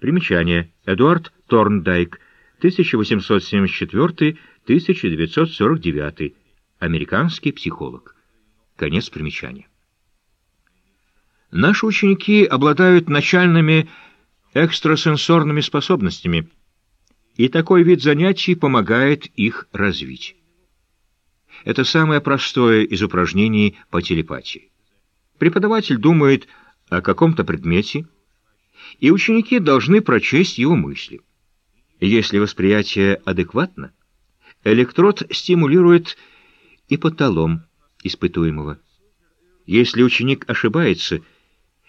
Примечание. Эдуард Торндайк, 1874-1949. Американский психолог. Конец примечания. Наши ученики обладают начальными экстрасенсорными способностями, и такой вид занятий помогает их развить. Это самое простое из упражнений по телепатии. Преподаватель думает о каком-то предмете, и ученики должны прочесть его мысли. Если восприятие адекватно, электрод стимулирует ипоталом испытуемого. Если ученик ошибается,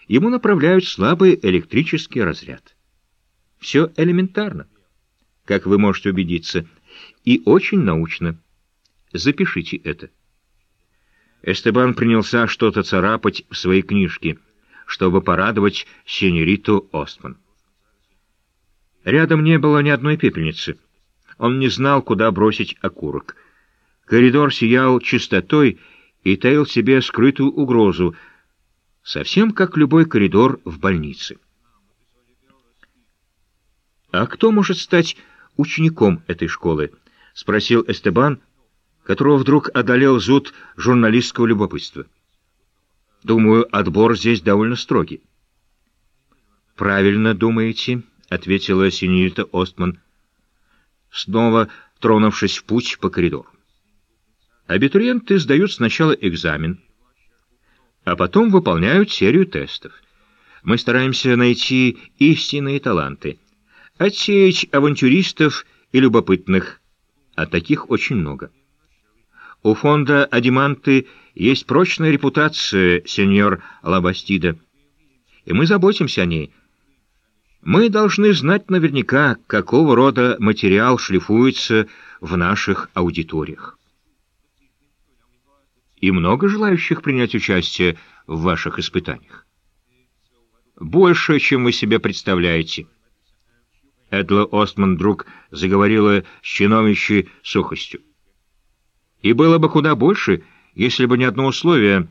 ему направляют слабый электрический разряд. Все элементарно, как вы можете убедиться, и очень научно. Запишите это. Эстебан принялся что-то царапать в своей книжке, чтобы порадовать сеньориту Остман. Рядом не было ни одной пепельницы. Он не знал, куда бросить окурок. Коридор сиял чистотой и таил в себе скрытую угрозу, совсем как любой коридор в больнице. «А кто может стать учеником этой школы?» — спросил Эстебан, которого вдруг одолел зуд журналистского любопытства. «Думаю, отбор здесь довольно строгий». «Правильно думаете», — ответила синьорита Остман, снова тронувшись в путь по коридору. Абитуриенты сдают сначала экзамен, а потом выполняют серию тестов. Мы стараемся найти истинные таланты, отсеять авантюристов и любопытных, а таких очень много. У фонда «Адиманты» есть прочная репутация, сеньор Лабастида, и мы заботимся о ней. Мы должны знать наверняка, какого рода материал шлифуется в наших аудиториях. И много желающих принять участие в ваших испытаниях? Больше, чем вы себе представляете. Эдла Остман вдруг заговорила с чиновничьей сухостью. И было бы куда больше, если бы не одно условие,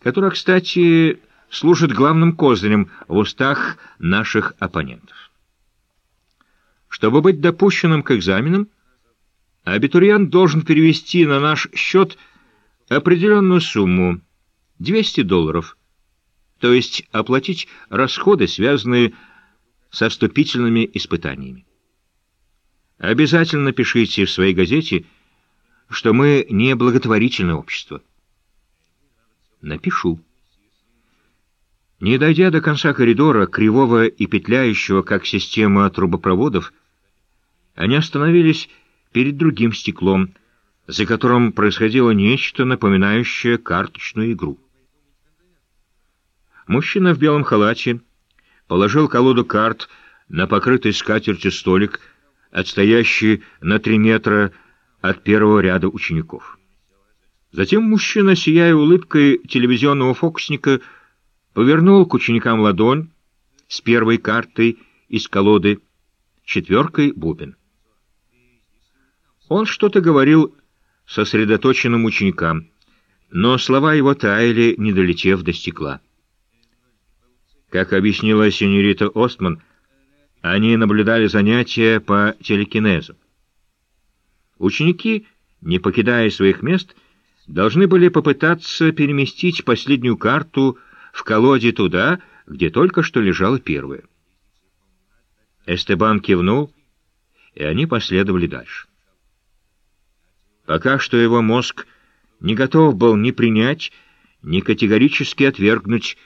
которое, кстати, служит главным козырем в устах наших оппонентов. Чтобы быть допущенным к экзаменам, абитуриент должен перевести на наш счет определенную сумму — 200 долларов, то есть оплатить расходы, связанные со вступительными испытаниями. Обязательно пишите в своей газете, что мы не благотворительное общество. Напишу. Не дойдя до конца коридора, кривого и петляющего, как система трубопроводов, они остановились перед другим стеклом — за которым происходило нечто, напоминающее карточную игру. Мужчина в белом халате положил колоду карт на покрытый скатертью столик, отстоящий на три метра от первого ряда учеников. Затем мужчина, сияя улыбкой телевизионного фокусника, повернул к ученикам ладонь с первой картой из колоды, четверкой бубен. Он что-то говорил сосредоточенным ученикам, но слова его таяли, не долетев до стекла. Как объяснила сеньорита Остман, они наблюдали занятия по телекинезу. Ученики, не покидая своих мест, должны были попытаться переместить последнюю карту в колоде туда, где только что лежала первая. Эстебан кивнул, и они последовали дальше. Пока что его мозг не готов был ни принять, ни категорически отвергнуть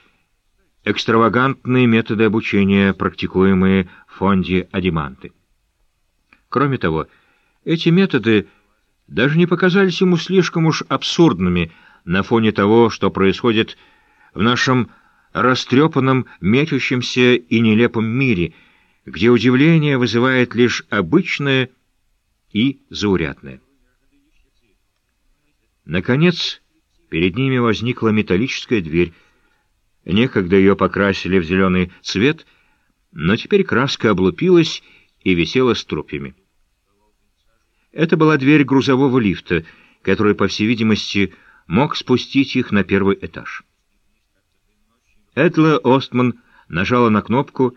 экстравагантные методы обучения, практикуемые в фонде Адиманты. Кроме того, эти методы даже не показались ему слишком уж абсурдными на фоне того, что происходит в нашем растрепанном, мечущемся и нелепом мире, где удивление вызывает лишь обычное и заурядное. Наконец, перед ними возникла металлическая дверь. Некогда ее покрасили в зеленый цвет, но теперь краска облупилась и висела струпьями. Это была дверь грузового лифта, который, по всей видимости, мог спустить их на первый этаж. Эдла Остман нажала на кнопку